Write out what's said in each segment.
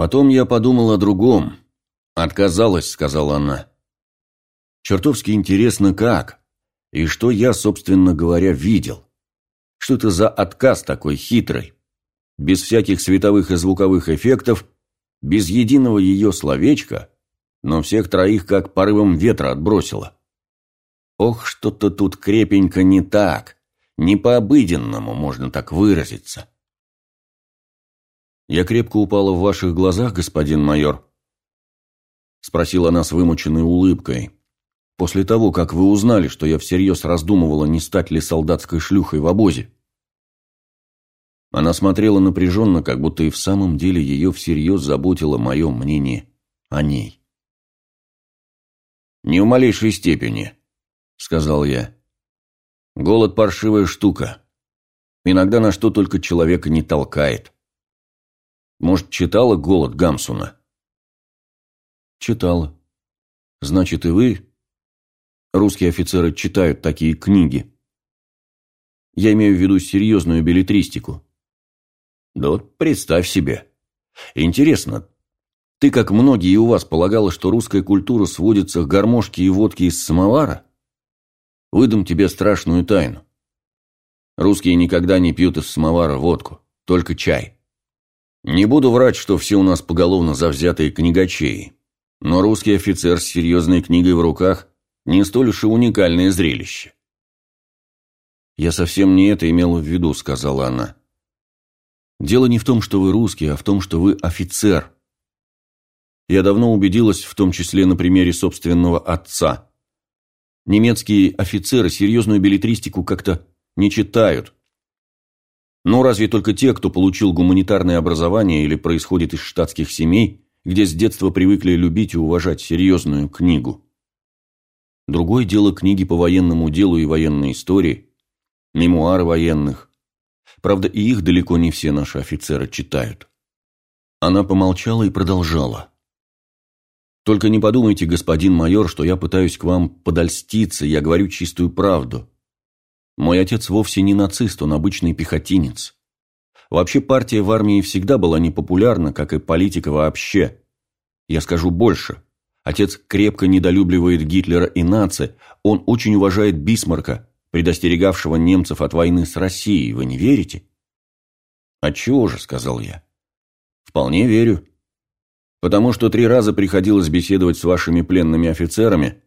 Потом я подумал о другом. Отказалась, сказала она. Чертовски интересно, как. И что я, собственно говоря, видел. Что это за отказ такой хитрый? Без всяких световых и звуковых эффектов, без единого ее словечка, но всех троих как порывом ветра отбросило. Ох, что-то тут крепенько не так, не по-обыденному, можно так выразиться. «Я крепко упала в ваших глазах, господин майор?» Спросила она с вымученной улыбкой. «После того, как вы узнали, что я всерьез раздумывала, не стать ли солдатской шлюхой в обозе?» Она смотрела напряженно, как будто и в самом деле ее всерьез заботило мое мнение о ней. «Не в малейшей степени», — сказал я. «Голод – паршивая штука. Иногда на что только человека не толкает». Может, читала «Голод» Гамсуна? Читала. Значит, и вы, русские офицеры, читают такие книги. Я имею в виду серьезную билетристику. Да вот представь себе. Интересно, ты, как многие у вас, полагала, что русская культура сводится к гармошке и водке из самовара? Выдам тебе страшную тайну. Русские никогда не пьют из самовара водку, только чай. Не буду врать, что все у нас поголовно завзятые книгачеи, но русский офицер с серьезной книгой в руках не столь уж и уникальное зрелище. «Я совсем не это имела в виду», — сказала она. «Дело не в том, что вы русский, а в том, что вы офицер. Я давно убедилась, в том числе на примере собственного отца. Немецкие офицеры серьезную билетристику как-то не читают, ну, разве только те, кто получил гуманитарное образование или происходит из штатских семей, где с детства привыкли любить и уважать серьезную книгу. Другое дело книги по военному делу и военной истории, мемуары военных. Правда, и их далеко не все наши офицеры читают. Она помолчала и продолжала. «Только не подумайте, господин майор, что я пытаюсь к вам подольститься, я говорю чистую правду. Мой отец вовсе не нацист, он обычный пехотинец. Вообще партия в армии всегда была непопулярна, как и политика вообще. Я скажу больше. Отец крепко недолюбливает Гитлера и нации, он очень уважает Бисмарка, предостерегавшего немцев от войны с Россией, вы не верите? «Отчего же?» – сказал я. «Вполне верю. Потому что три раза приходилось беседовать с вашими пленными офицерами,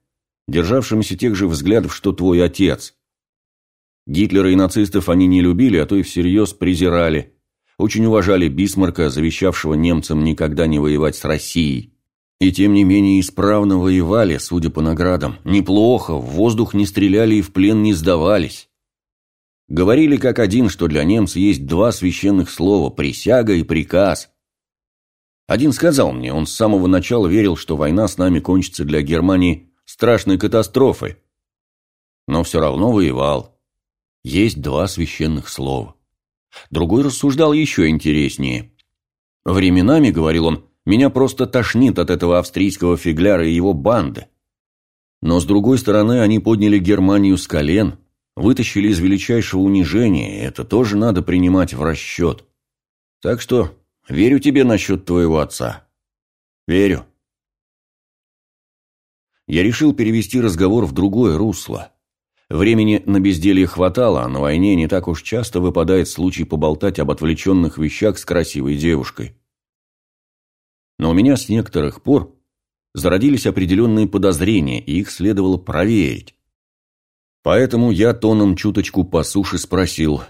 державшимися тех же взглядов, что твой отец. Гитлера и нацистов они не любили, а то и всерьез презирали. Очень уважали Бисмарка, завещавшего немцам никогда не воевать с Россией. И тем не менее исправно воевали, судя по наградам. Неплохо, в воздух не стреляли и в плен не сдавались. Говорили как один, что для немца есть два священных слова – присяга и приказ. Один сказал мне, он с самого начала верил, что война с нами кончится для Германии страшной катастрофой. Но все равно воевал есть два священных слова. Другой рассуждал еще интереснее. «Временами, — говорил он, — меня просто тошнит от этого австрийского фигляра и его банды. Но, с другой стороны, они подняли Германию с колен, вытащили из величайшего унижения, и это тоже надо принимать в расчет. Так что верю тебе насчет твоего отца. Верю». Я решил перевести разговор в другое русло. Времени на безделье хватало, а на войне не так уж часто выпадает случай поболтать об отвлеченных вещах с красивой девушкой. Но у меня с некоторых пор зародились определенные подозрения, и их следовало проверить. Поэтому я тоном чуточку по суше спросил,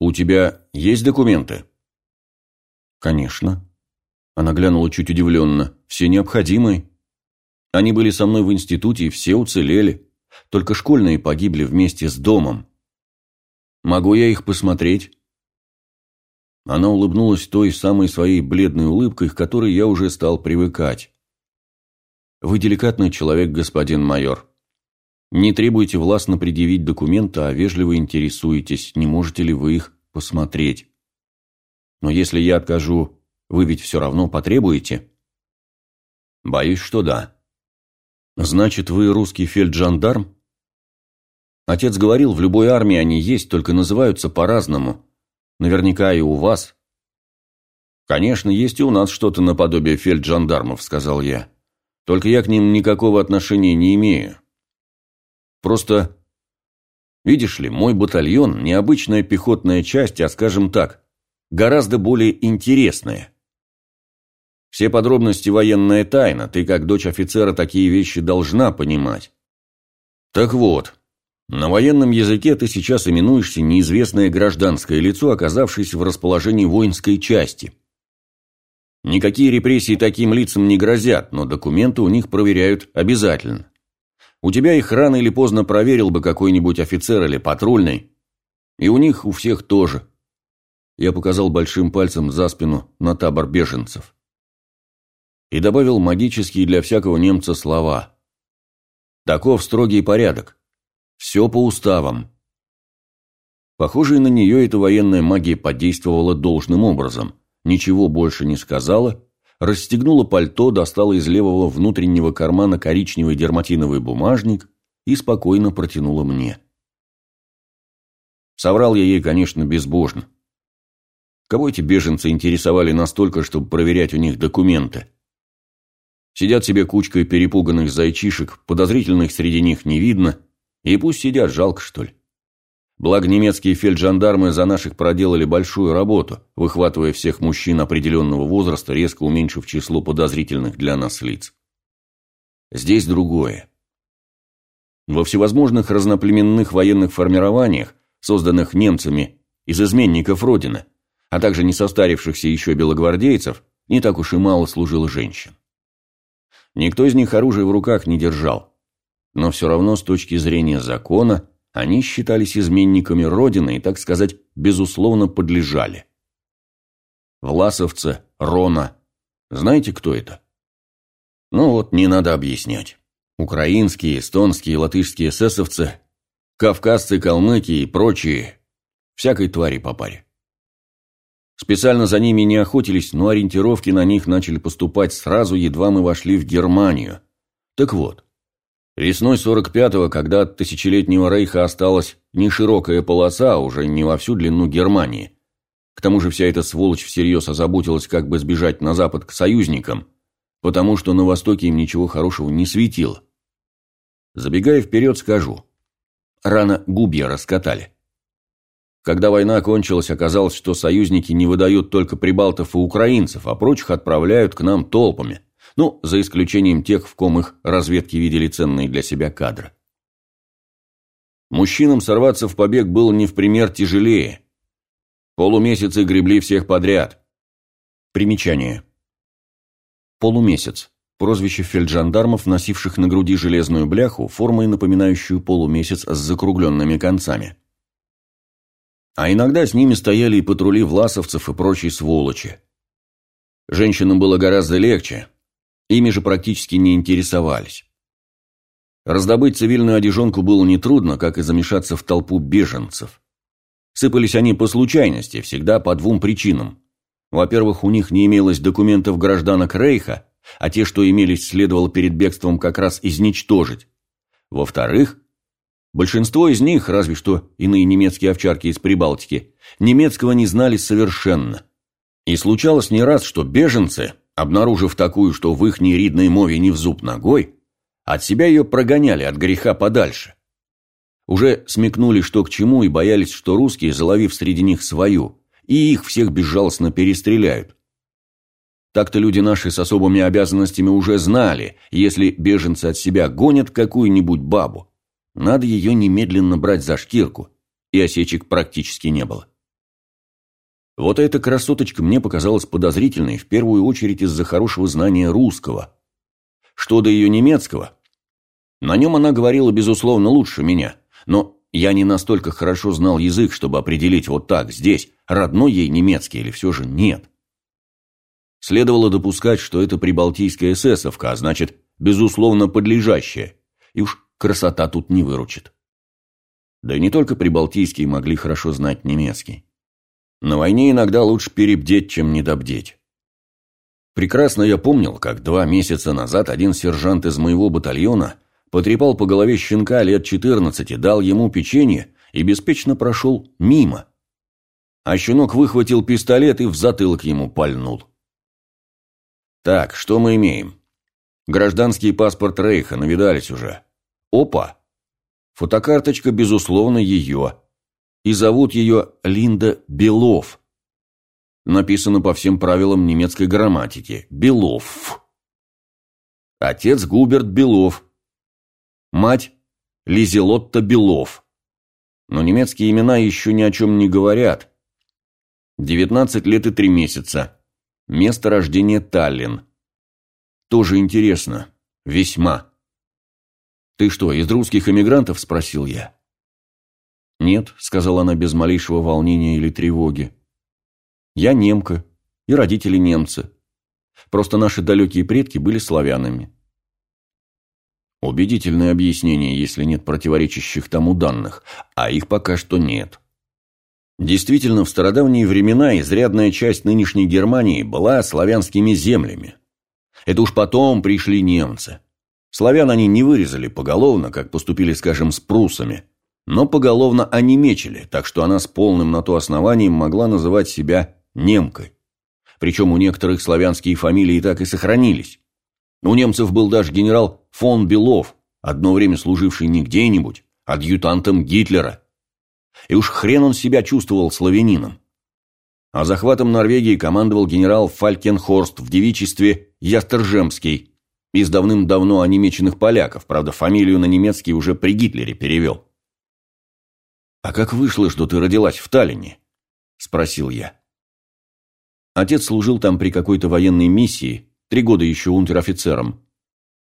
«У тебя есть документы?» «Конечно». Она глянула чуть удивленно. «Все необходимые. Они были со мной в институте, и все уцелели». Только школьные погибли вместе с домом. Могу я их посмотреть?» Она улыбнулась той самой своей бледной улыбкой, к которой я уже стал привыкать. «Вы деликатный человек, господин майор. Не требуйте властно предъявить документы, а вежливо интересуетесь, не можете ли вы их посмотреть. Но если я откажу, вы ведь все равно потребуете?» «Боюсь, что да». «Значит, вы русский фельджандарм?» Отец говорил, в любой армии они есть, только называются по-разному. Наверняка и у вас. «Конечно, есть и у нас что-то наподобие фельджандармов», — сказал я. «Только я к ним никакого отношения не имею. Просто, видишь ли, мой батальон – необычная пехотная часть, а, скажем так, гораздо более интересная. Все подробности военная тайна, ты как дочь офицера такие вещи должна понимать. Так вот, на военном языке ты сейчас именуешься неизвестное гражданское лицо, оказавшееся в расположении воинской части. Никакие репрессии таким лицам не грозят, но документы у них проверяют обязательно. У тебя их рано или поздно проверил бы какой-нибудь офицер или патрульный. И у них у всех тоже. Я показал большим пальцем за спину на табор беженцев. И добавил магические для всякого немца слова. Таков строгий порядок. Все по уставам. Похоже, и на нее эта военная магия подействовала должным образом. Ничего больше не сказала, расстегнула пальто, достала из левого внутреннего кармана коричневый дерматиновый бумажник и спокойно протянула мне. Соврал я ей, конечно, безбожно. Кого эти беженцы интересовали настолько, чтобы проверять у них документы? Сидят себе кучкой перепуганных зайчишек, подозрительных среди них не видно, и пусть сидят, жалко что ли. Благо немецкие фельджандармы за наших проделали большую работу, выхватывая всех мужчин определенного возраста, резко уменьшив число подозрительных для нас лиц. Здесь другое. Во всевозможных разноплеменных военных формированиях, созданных немцами из изменников Родины, а также не состарившихся еще белогвардейцев, не так уж и мало служило женщин. Никто из них оружие в руках не держал, но все равно с точки зрения закона – они считались изменниками Родины и, так сказать, безусловно подлежали. Власовцы, Рона. Знаете, кто это? Ну вот, не надо объяснять. Украинские, эстонские, латышские эсэсовцы, кавказцы, калмыки и прочие. Всякой твари по паре. Специально за ними не охотились, но ориентировки на них начали поступать сразу, едва мы вошли в Германию. Так вот, Весной 45-го, когда от тысячелетнего рейха осталась не широкая полоса, а уже не во всю длину Германии. К тому же вся эта сволочь всерьез озаботилась, как бы сбежать на запад к союзникам, потому что на востоке им ничего хорошего не светило. Забегая вперед, скажу. Рано губья раскатали. Когда война кончилась, оказалось, что союзники не выдают только прибалтов и украинцев, а прочих отправляют к нам толпами – ну, за исключением тех, в ком их разведки видели ценные для себя кадры. Мужчинам сорваться в побег было не в пример тяжелее. Полумесяцы гребли всех подряд. Примечание. Полумесяц. Прозвище фельджандармов, носивших на груди железную бляху, формой напоминающую полумесяц с закругленными концами. А иногда с ними стояли и патрули власовцев и прочие сволочи. Женщинам было гораздо легче, Ими же практически не интересовались. Раздобыть цивильную одежонку было нетрудно, как и замешаться в толпу беженцев. Сыпались они по случайности, всегда по двум причинам. Во-первых, у них не имелось документов гражданок Рейха, а те, что имелись, следовало перед бегством как раз изничтожить. Во-вторых, большинство из них, разве что иные немецкие овчарки из Прибалтики, немецкого не знали совершенно. И случалось не раз, что беженцы, обнаружив такую, что в их неридной мове не в зуб ногой, от себя ее прогоняли от греха подальше. Уже смекнули, что к чему, и боялись, что русские, заловив среди них свою, и их всех безжалостно перестреляют. Так-то люди наши с особыми обязанностями уже знали, если беженцы от себя гонят какую-нибудь бабу, надо ее немедленно брать за шкирку, и осечек практически не было. Вот эта красоточка мне показалась подозрительной в первую очередь из-за хорошего знания русского. Что до ее немецкого? На нем она говорила, безусловно, лучше меня, но я не настолько хорошо знал язык, чтобы определить вот так, здесь, родной ей немецкий или все же нет. Следовало допускать, что это прибалтийская эсэсовка, а значит, безусловно, подлежащая, и уж красота тут не выручит. Да и не только прибалтийские могли хорошо знать немецкий. На войне иногда лучше перебдеть, чем недобдеть. Прекрасно я помнил, как два месяца назад один сержант из моего батальона потрепал по голове щенка лет 14, дал ему печенье и беспечно прошел мимо. А щенок выхватил пистолет и в затылок ему пальнул. Так, что мы имеем? Гражданский паспорт Рейха, навидались уже. Опа! Фотокарточка, безусловно, ее. И зовут ее Линда Белов. Написано по всем правилам немецкой грамматики. Белов. Отец Губерт Белов. Мать Лизелотта Белов. Но немецкие имена еще ни о чем не говорят. 19 лет и 3 месяца. Место рождения Таллин. Тоже интересно. Весьма. «Ты что, из русских эмигрантов?» – спросил я. «Нет», – сказала она без малейшего волнения или тревоги. «Я немка, и родители немцы. Просто наши далекие предки были славянами». Убедительное объяснение, если нет противоречащих тому данных, а их пока что нет. Действительно, в стародавние времена изрядная часть нынешней Германии была славянскими землями. Это уж потом пришли немцы. Славян они не вырезали поголовно, как поступили, скажем, с прусами, но поголовно они мечели, так что она с полным на то основанием могла называть себя немкой. Причем у некоторых славянские фамилии так и сохранились. У немцев был даже генерал фон Белов, одно время служивший не где-нибудь, адъютантом Гитлера. И уж хрен он себя чувствовал славянином. А захватом Норвегии командовал генерал Фалькенхорст в девичестве Ястержемский, из давным-давно онемеченных поляков, правда, фамилию на немецкий уже при Гитлере перевел. «А как вышло, что ты родилась в Таллине?» – спросил я. Отец служил там при какой-то военной миссии, три года еще унтер-офицером.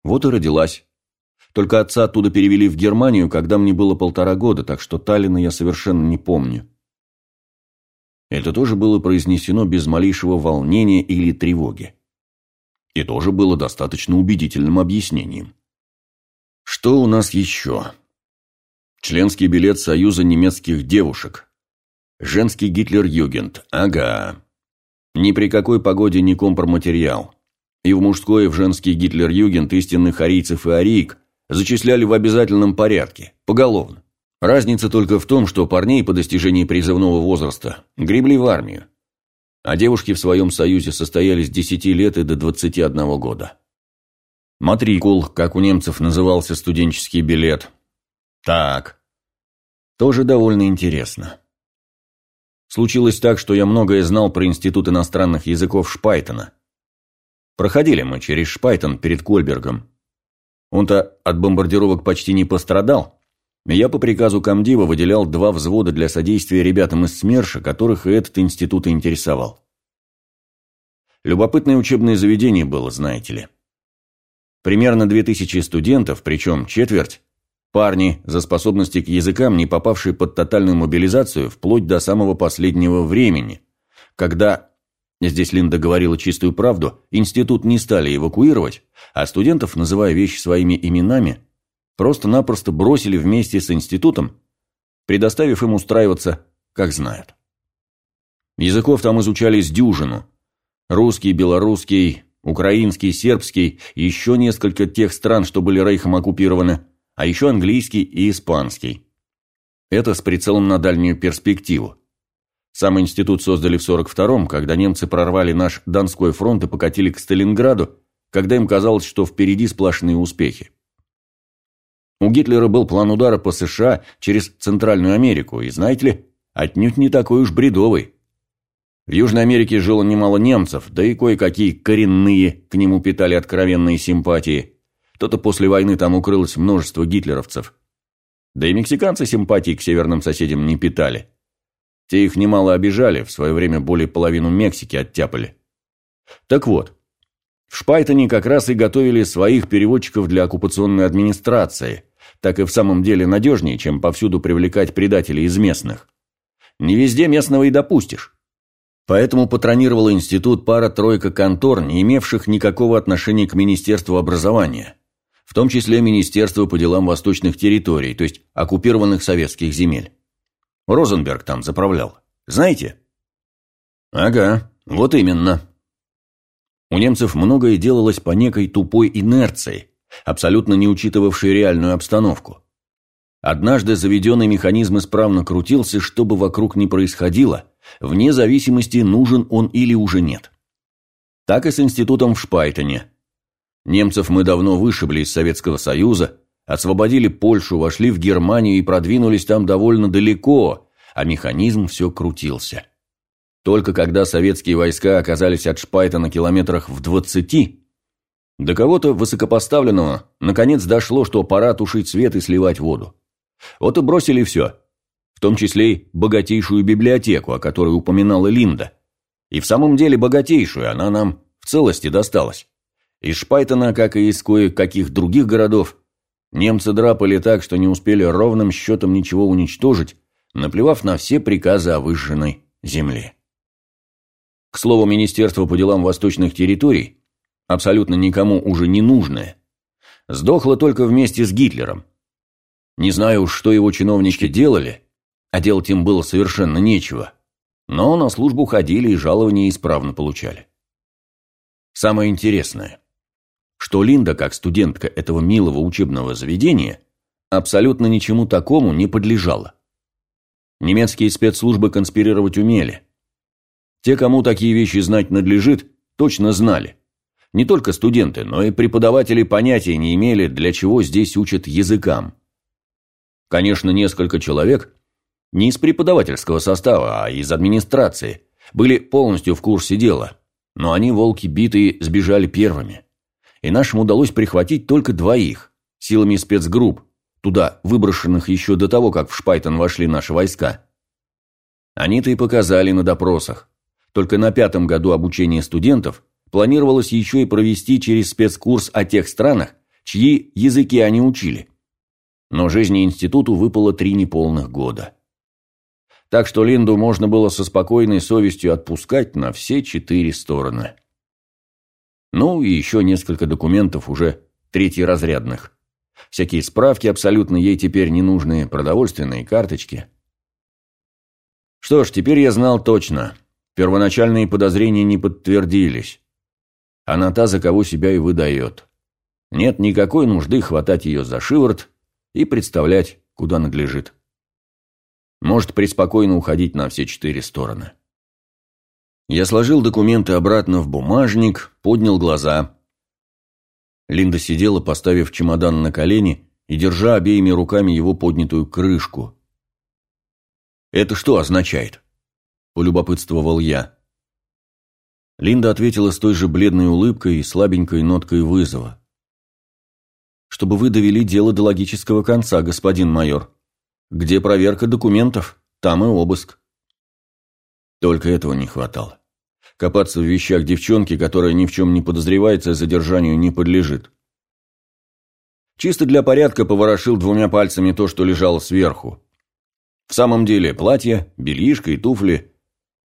Вот и родилась. Только отца оттуда перевели в Германию, когда мне было полтора года, так что Таллина я совершенно не помню. Это тоже было произнесено без малейшего волнения или тревоги. И тоже было достаточно убедительным объяснением. Что у нас еще? Членский билет Союза немецких девушек. Женский Гитлер-Югент. Ага. Ни при какой погоде не компроматериал. И в мужской, и в женский Гитлер-Югент истинных арийцев и ариек зачисляли в обязательном порядке, поголовно. Разница только в том, что парней по достижении призывного возраста гребли в армию, а девушки в своем союзе состояли с 10 лет и до 21 года. Матрикул, как у немцев назывался студенческий билет. Так. Тоже довольно интересно. Случилось так, что я многое знал про Институт иностранных языков Шпайтона. Проходили мы через Шпайтон перед Кольбергом. Он-то от бомбардировок почти не пострадал, я по приказу комдива выделял два взвода для содействия ребятам из СМЕРШа, которых и этот институт интересовал. Любопытное учебное заведение было, знаете ли. Примерно 2000 студентов, причем четверть – парни, за способности к языкам, не попавшие под тотальную мобилизацию вплоть до самого последнего времени, когда, здесь Линда говорила чистую правду, институт не стали эвакуировать, а студентов, называя вещи своими именами – просто-напросто бросили вместе с институтом, предоставив им устраиваться, как знают. Языков там изучали с дюжину. Русский, белорусский, украинский, сербский еще несколько тех стран, что были рейхом оккупированы, а еще английский и испанский. Это с прицелом на дальнюю перспективу. Сам институт создали в 42-м, когда немцы прорвали наш Донской фронт и покатили к Сталинграду, когда им казалось, что впереди сплошные успехи. У Гитлера был план удара по США через Центральную Америку, и, знаете ли, отнюдь не такой уж бредовый. В Южной Америке жило немало немцев, да и кое-какие коренные к нему питали откровенные симпатии. То-то после войны там укрылось множество гитлеровцев. Да и мексиканцы симпатии к северным соседям не питали. Те их немало обижали, в свое время более половину Мексики оттяпали. Так вот, в Шпайтоне как раз и готовили своих переводчиков для оккупационной администрации, так и в самом деле надежнее, чем повсюду привлекать предателей из местных. Не везде местного и допустишь. Поэтому патронировал институт пара-тройка контор, не имевших никакого отношения к Министерству образования, в том числе Министерство по делам восточных территорий, то есть оккупированных советских земель. Розенберг там заправлял. Знаете? Ага, вот именно. У немцев многое делалось по некой тупой инерции, абсолютно не учитывавшей реальную обстановку. Однажды заведенный механизм исправно крутился, что бы вокруг ни происходило, вне зависимости, нужен он или уже нет. Так и с институтом в Шпайтоне. Немцев мы давно вышибли из Советского Союза, освободили Польшу, вошли в Германию и продвинулись там довольно далеко, а механизм все крутился. Только когда советские войска оказались от Шпайтона километрах в двадцати, до кого-то высокопоставленного наконец дошло, что пора тушить свет и сливать воду. Вот и бросили все, в том числе и богатейшую библиотеку, о которой упоминала Линда. И в самом деле богатейшую, она нам в целости досталась. Из Шпайтона, как и из кое-каких других городов, немцы драпали так, что не успели ровным счетом ничего уничтожить, наплевав на все приказы о выжженной земле. К слову, Министерство по делам восточных территорий, абсолютно никому уже не нужное, сдохло только вместе с Гитлером. Не знаю уж, что его чиновники делали, а делать им было совершенно нечего, но на службу ходили и жалования исправно получали. Самое интересное, что Линда, как студентка этого милого учебного заведения, абсолютно ничему такому не подлежала. Немецкие спецслужбы конспирировать умели. Те, кому такие вещи знать надлежит, точно знали. Не только студенты, но и преподаватели понятия не имели, для чего здесь учат языкам. Конечно, несколько человек, не из преподавательского состава, а из администрации, были полностью в курсе дела, но они, волки битые, сбежали первыми. И нашим удалось прихватить только двоих, силами спецгрупп, туда выброшенных еще до того, как в Шпайтон вошли наши войска. Они-то и показали на допросах. Только на пятом году обучения студентов планировалось еще и провести через спецкурс о тех странах, чьи языки они учили. Но жизни институту выпало три неполных года. Так что Линду можно было со спокойной совестью отпускать на все четыре стороны. Ну и еще несколько документов уже третьеразрядных. Всякие справки абсолютно ей теперь не нужные, продовольственные карточки. Что ж, теперь я знал точно. Первоначальные подозрения не подтвердились. Она та, за кого себя и выдает. Нет никакой нужды хватать ее за шиворот и представлять, куда надлежит. Может преспокойно уходить на все четыре стороны. Я сложил документы обратно в бумажник, поднял глаза. Линда сидела, поставив чемодан на колени и держа обеими руками его поднятую крышку. «Это что означает?» – полюбопытствовал я. Линда ответила с той же бледной улыбкой и слабенькой ноткой вызова. «Чтобы вы довели дело до логического конца, господин майор. Где проверка документов, там и обыск». Только этого не хватало. Копаться в вещах девчонки, которая ни в чем не подозревается, задержанию не подлежит. Чисто для порядка поворошил двумя пальцами то, что лежало сверху. В самом деле, платье, бельишко и туфли –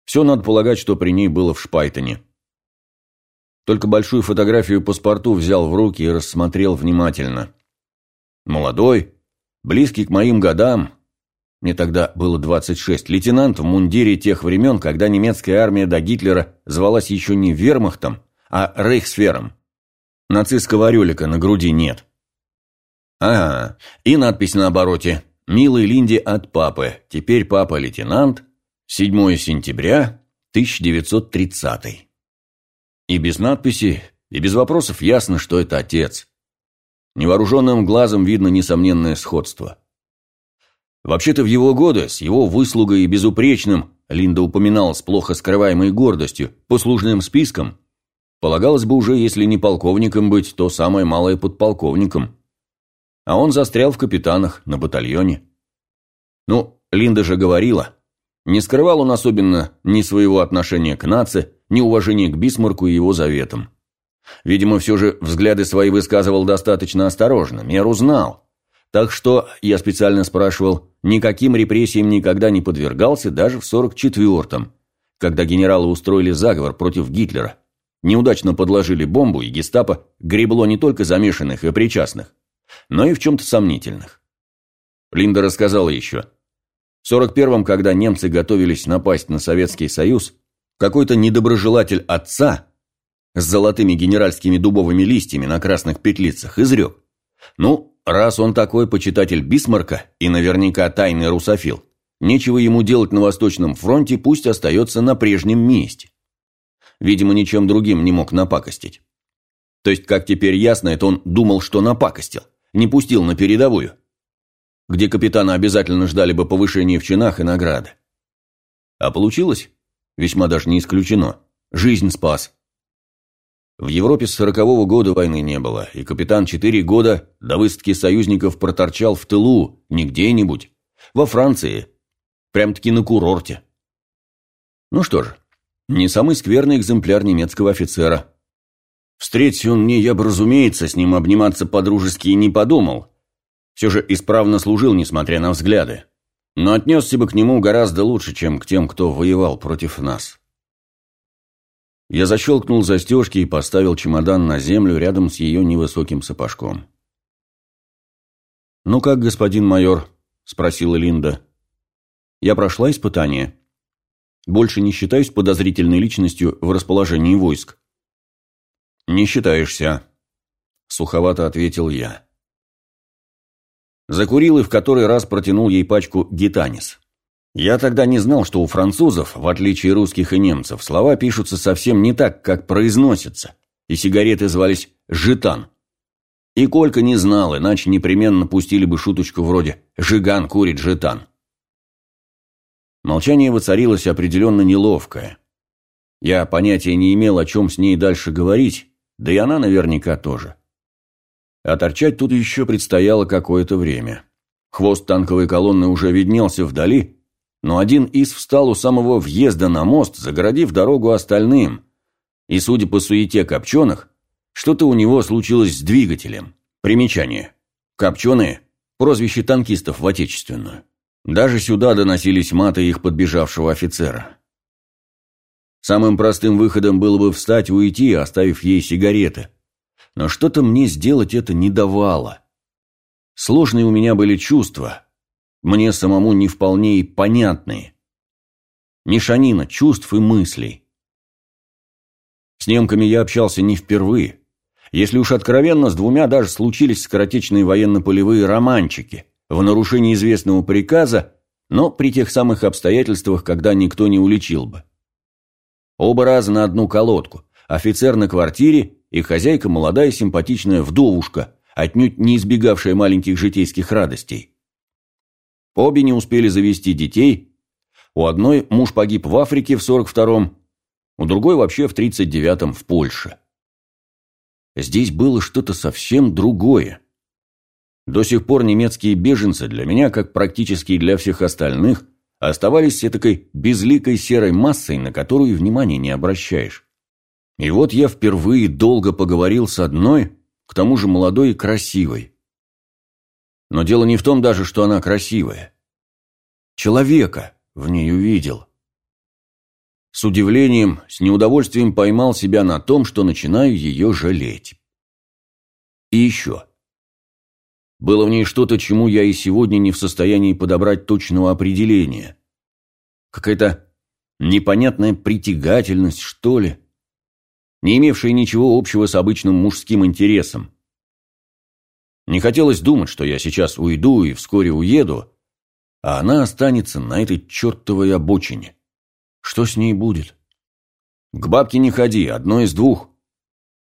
все надо полагать, что при ней было в Шпайтоне. Только большую фотографию паспорту взял в руки и рассмотрел внимательно. Молодой, близкий к моим годам, мне тогда было 26. Лейтенант в мундире тех времен, когда немецкая армия до Гитлера звалась еще не вермахтом, а рейхсфером. Нацистского орелика на груди нет. Ага, и надпись на обороте. «Милой Линде от папы. Теперь папа лейтенант. 7 сентября 1930». И без надписи, и без вопросов ясно, что это отец. Невооруженным глазом видно несомненное сходство. Вообще-то в его годы, с его выслугой и безупречным, Линда упоминала с плохо скрываемой гордостью, послужным списком, полагалось бы уже, если не полковником быть, то самое малое подполковником. А он застрял в капитанах, на батальоне. Ну, Линда же говорила, не скрывал он особенно ни своего отношения к нации, ни уважения к Бисмарку и его заветам. Видимо, все же взгляды свои высказывал достаточно осторожно, меру знал. Так что, я специально спрашивал, никаким репрессиям никогда не подвергался, даже в 44-м, когда генералы устроили заговор против Гитлера. Неудачно подложили бомбу, и гестапо гребло не только замешанных и причастных, но и в чем-то сомнительных. Линда рассказала еще. В 41-м, когда немцы готовились напасть на Советский Союз, какой-то недоброжелатель отца с золотыми генеральскими дубовыми листьями на красных петлицах изрек. Ну, Раз он такой почитатель Бисмарка и наверняка тайный русофил, нечего ему делать на Восточном фронте, пусть остается на прежнем месте. видимо, ничем другим не мог напакостить. То есть, как теперь ясно, это он думал, что напакостил, не пустил на передовую, где капитана обязательно ждали бы повышения в чинах и награды. А получилось? Весьма даже не исключено. Жизнь спас. В Европе с сорокового года войны не было, и капитан четыре года до выставки союзников проторчал в тылу, не где-нибудь, во Франции, прям-таки на курорте. Ну что ж, не самый скверный экземпляр немецкого офицера. Встретить он мне, я бы, разумеется, с ним обниматься по-дружески не подумал. Все же исправно служил, несмотря на взгляды. Но отнесся бы к нему гораздо лучше, чем к тем, кто воевал против нас. Я защелкнул застежки и поставил чемодан на землю рядом с ее невысоким сапожком. «Ну как, господин майор?» – спросила Линда. «Я прошла испытание. Больше не считаюсь подозрительной личностью в расположении войск». «Не считаешься», – суховато ответил я. Закурил и в который раз протянул ей пачку «Гитанис». Я тогда не знал, что у французов, в отличие русских и немцев, слова пишутся совсем не так, как произносятся, и сигареты звались «житан». И Колька не знал, иначе непременно пустили бы шуточку вроде «жиган курит житан». Молчание воцарилось определенно неловкое. Я понятия не имел, о чем с ней дальше говорить, да и она наверняка тоже. А торчать тут еще предстояло какое-то время. Хвост танковой колонны уже виднелся вдали, но один из встал у самого въезда на мост, загородив дорогу остальным. И, судя по суете копченых, что-то у него случилось с двигателем. Примечание. Копченые – прозвище танкистов в Отечественную. Даже сюда доносились маты их подбежавшего офицера. Самым простым выходом было бы встать уйти, оставив ей сигареты. Но что-то мне сделать это не давало. Сложные у меня были чувства – мне самому не вполне и понятные. Мешанина чувств и мыслей. С немками я общался не впервые. Если уж откровенно, с двумя даже случились скоротечные военно-полевые романчики в нарушении известного приказа, но при тех самых обстоятельствах, когда никто не уличил бы. Оба раза на одну колодку. Офицер на квартире и хозяйка молодая симпатичная вдовушка, отнюдь не избегавшая маленьких житейских радостей. Обе не успели завести детей. У одной муж погиб в Африке в 42-м, у другой вообще в 39-м в Польше. Здесь было что-то совсем другое. До сих пор немецкие беженцы для меня, как практически и для всех остальных, оставались такой безликой серой массой, на которую внимания не обращаешь. И вот я впервые долго поговорил с одной, к тому же молодой и красивой. Но дело не в том даже, что она красивая. Человека в ней увидел. С удивлением, с неудовольствием поймал себя на том, что начинаю ее жалеть. И еще. Было в ней что-то, чему я и сегодня не в состоянии подобрать точного определения. Какая-то непонятная притягательность, что ли, не имевшая ничего общего с обычным мужским интересом. Не хотелось думать, что я сейчас уйду и вскоре уеду, а она останется на этой чертовой обочине. Что с ней будет? К бабке не ходи, одно из двух.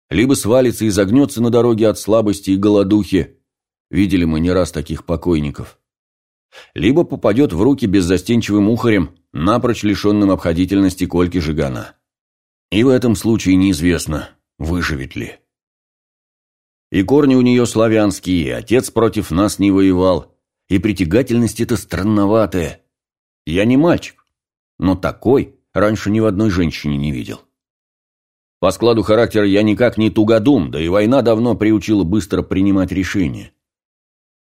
Либо свалится и загнется на дороге от слабости и голодухи, видели мы не раз таких покойников, либо попадет в руки беззастенчивым ухарем, напрочь лишенным обходительности Кольки Жигана. И в этом случае неизвестно, выживет ли. И корни у нее славянские, и отец против нас не воевал, и притягательность эта странноватая. Я не мальчик, но такой раньше ни в одной женщине не видел. По складу характера я никак не тугодум, да и война давно приучила быстро принимать решения.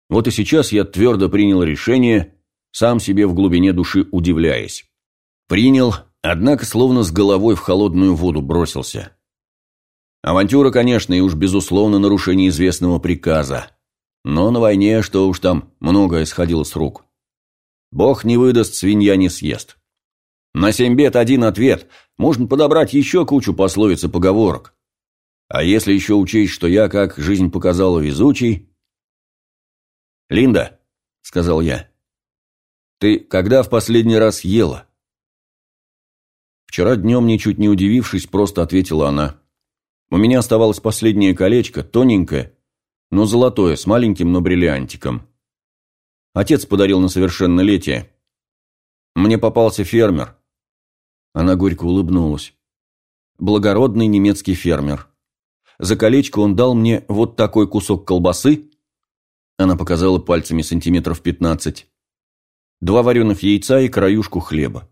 Вот и сейчас я твердо принял решение, сам себе в глубине души удивляясь. Принял, однако словно с головой в холодную воду бросился. Авантюра, конечно, и уж безусловно нарушение известного приказа. Но на войне, что уж там, многое сходило с рук. Бог не выдаст, свинья не съест. На семь бед один ответ. Можно подобрать еще кучу пословиц и поговорок. А если еще учесть, что я, как жизнь показала, везучий... «Линда», — сказал я, — «ты когда в последний раз ела?» Вчера днем, ничуть не удивившись, просто ответила она. У меня оставалось последнее колечко, тоненькое, но золотое, с маленьким, но бриллиантиком. Отец подарил на совершеннолетие. Мне попался фермер. Она горько улыбнулась. Благородный немецкий фермер. За колечко он дал мне вот такой кусок колбасы. Она показала пальцами сантиметров пятнадцать. Два вареных яйца и краюшку хлеба.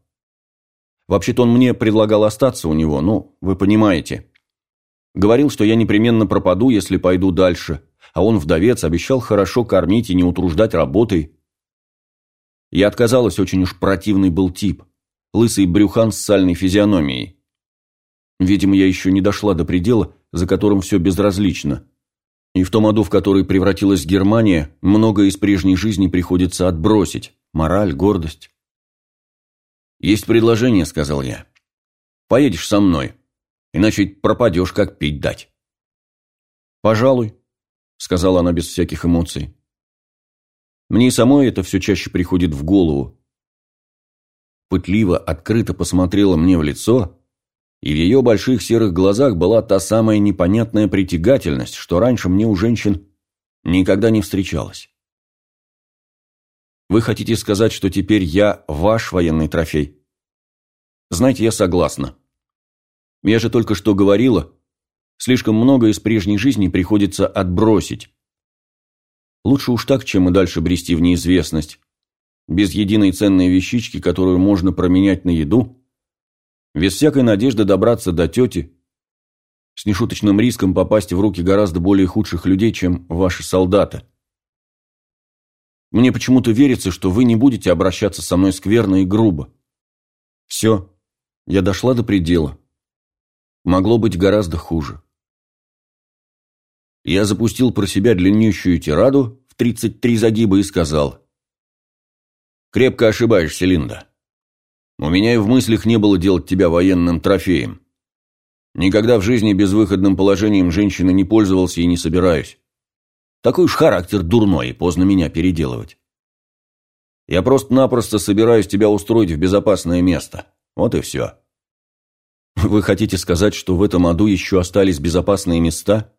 Вообще-то он мне предлагал остаться у него, ну, вы понимаете. Говорил, что я непременно пропаду, если пойду дальше, а он, вдовец, обещал хорошо кормить и не утруждать работой. Я отказалась, очень уж противный был тип. Лысый брюхан с сальной физиономией. Видимо, я еще не дошла до предела, за которым все безразлично. И в том аду, в который превратилась Германия, многое из прежней жизни приходится отбросить. Мораль, гордость. «Есть предложение», — сказал я. «Поедешь со мной, иначе пропадешь, как пить дать». «Пожалуй», — сказала она без всяких эмоций. «Мне и самой это все чаще приходит в голову». Пытливо, открыто посмотрела мне в лицо, и в ее больших серых глазах была та самая непонятная притягательность, что раньше мне у женщин никогда не встречалась. Вы хотите сказать, что теперь я ваш военный трофей? Знаете, я согласна. Я же только что говорила, слишком много из прежней жизни приходится отбросить. Лучше уж так, чем и дальше брести в неизвестность, без единой ценной вещички, которую можно променять на еду, без всякой надежды добраться до тети, с нешуточным риском попасть в руки гораздо более худших людей, чем ваши солдаты. Мне почему-то верится, что вы не будете обращаться со мной скверно и грубо. Все, я дошла до предела. Могло быть гораздо хуже. Я запустил про себя длиннющую тираду в 33 загиба и сказал. «Крепко ошибаешься, Линда. У меня и в мыслях не было делать тебя военным трофеем. Никогда в жизни безвыходным положением женщины не пользовался и не собираюсь. Такой уж характер дурной, и поздно меня переделывать. Я просто-напросто собираюсь тебя устроить в безопасное место. Вот и все. Вы хотите сказать, что в этом аду еще остались безопасные места?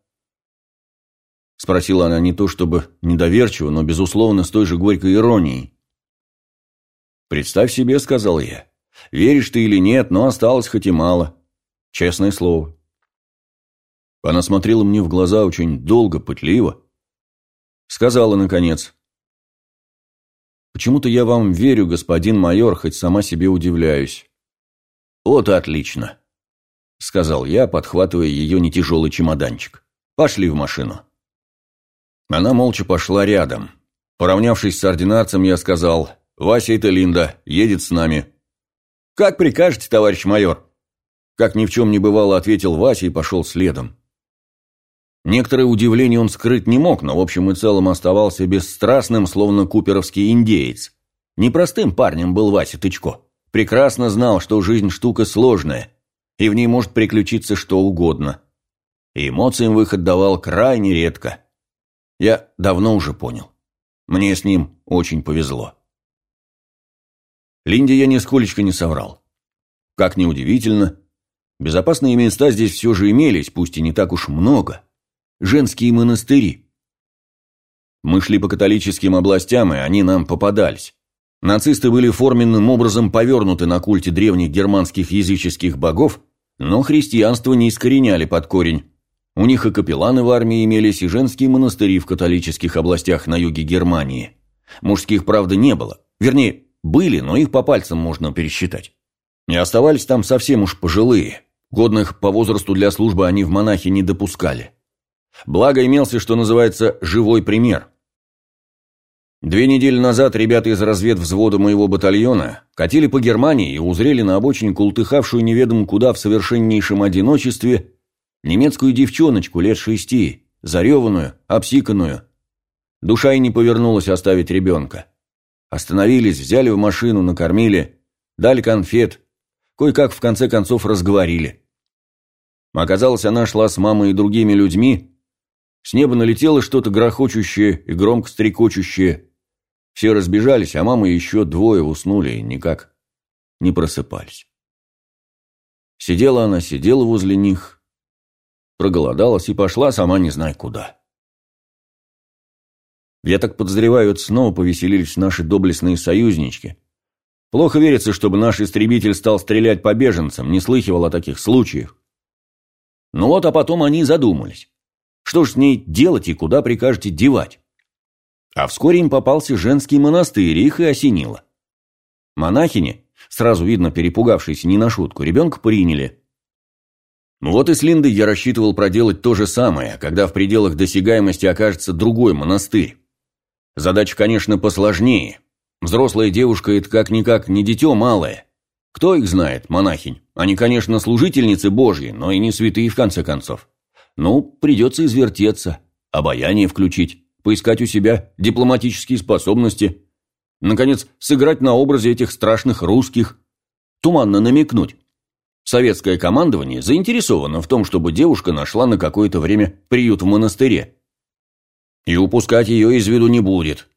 Спросила она не то чтобы недоверчиво, но, безусловно, с той же горькой иронией. «Представь себе», — сказал я, Веришь ты или нет, но осталось хоть и мало. Честное слово. Она смотрела мне в глаза очень долго, пытливо. Сказала, наконец. «Почему-то я вам верю, господин майор, хоть сама себе удивляюсь». «Вот отлично», — сказал я, подхватывая ее нетяжелый чемоданчик. «Пошли в машину». Она молча пошла рядом. Поравнявшись с ординарцем, я сказал, «Вася, это Линда, едет с нами». «Как прикажете, товарищ майор?» Как ни в чем не бывало, ответил Вася и пошел следом. Некоторое удивление он скрыть не мог, но в общем и целом оставался бесстрастным, словно куперовский индеец. Непростым парнем был Вася Тычко. Прекрасно знал, что жизнь штука сложная, и в ней может приключиться что угодно. И эмоциям выход давал крайне редко. Я давно уже понял. Мне с ним очень повезло. Линде я нисколечко не соврал. Как ни удивительно, безопасные места здесь все же имелись, пусть и не так уж много. Женские монастыри. Мы шли по католическим областям, и они нам попадались. Нацисты были форменным образом повернуты на культе древних германских языческих богов, но христианство не искореняли под корень. У них и капелланы в армии имелись, и женские монастыри в католических областях на юге Германии. Мужских, правда, не было. Вернее, были, но их по пальцам можно пересчитать. И оставались там совсем уж пожилые. Годных по возрасту для службы они в монахи не допускали. Благо имелся, что называется, живой пример. Две недели назад ребята из разведвзвода моего батальона катили по Германии и узрели на обочине култыхавшую неведомо куда в совершеннейшем одиночестве немецкую девчоночку лет шести, зареванную, обсиканную. Душа и не повернулась оставить ребенка. Остановились, взяли в машину, накормили, дали конфет, кое-как в конце концов разговорили. Оказалось, она шла с мамой и другими людьми. С неба налетело что-то грохочущее и громко стрекочущее. Все разбежались, а мама еще двое уснули и никак не просыпались. Сидела она, сидела возле них, проголодалась и пошла сама не знай куда. Я так подозреваю, снова повеселились наши доблестные союзнички. Плохо верится, чтобы наш истребитель стал стрелять по беженцам, не слыхивал о таких случаях. Ну вот, а потом они задумались. Что ж с ней делать и куда прикажете девать? А вскоре им попался женский монастырь, их и осенило. Монахини, сразу видно перепугавшиеся не на шутку, ребенка приняли. Ну вот и с Линдой я рассчитывал проделать то же самое, когда в пределах досягаемости окажется другой монастырь. Задача, конечно, посложнее. Взрослая девушка – это как-никак не дитё малое. Кто их знает, монахинь? Они, конечно, служительницы Божьи, но и не святые, в конце концов. Ну, придется извертеться, обаяние включить, поискать у себя дипломатические способности. Наконец, сыграть на образе этих страшных русских. Туманно намекнуть. Советское командование заинтересовано в том, чтобы девушка нашла на какое-то время приют в монастыре. И упускать ее из виду не будет.